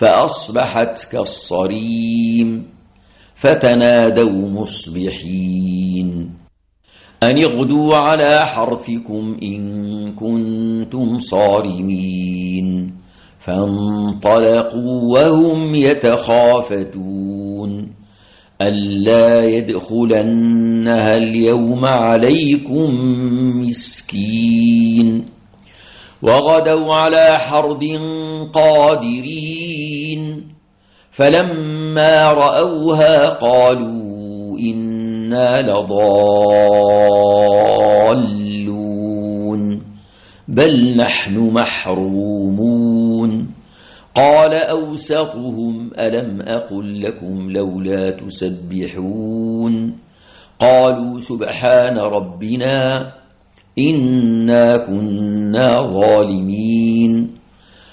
فأصبحت كالصريم فتنادوا مصبحين. أن اغدوا على حرثكم إن كنتم صارمين. فانطلقوا وهم يتخافتون. ألا يدخلنها اليوم عليكم مسكين. وغدوا على حرد قادرين. فلما رأوها قالوا إنا لضالون بل نحن محرومون. قال أوسطهم ألم أقل لكم لولا تسبحون؟ قالوا سبحان ربنا إنا كنا ظالمين.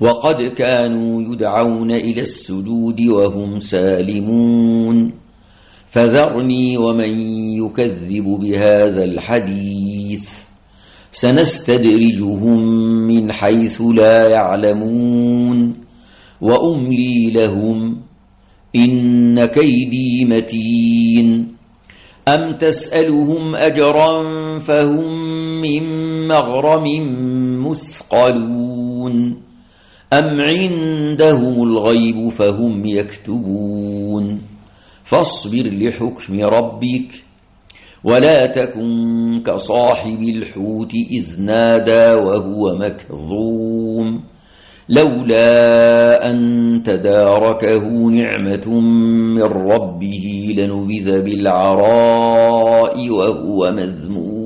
وقد كانوا يدعون إلى السجود وهم سالمون. فذرني ومن يكذب بهذا الحديث. سنستدرجهم من حيث لا يعلمون. وأملي لهم إن كيدي متين. أم تسألهم أجرا فهم من مغرم مثقلون؟ أم عندهم الغيب فهم يكتبون؟ فاصبر لحكم ربك ولا تكن كصاحب الحوت إذ نادى وهو مكظوم. لولا أن تداركه نعمة من ربه لنبذ بالعراء وهو مذموم.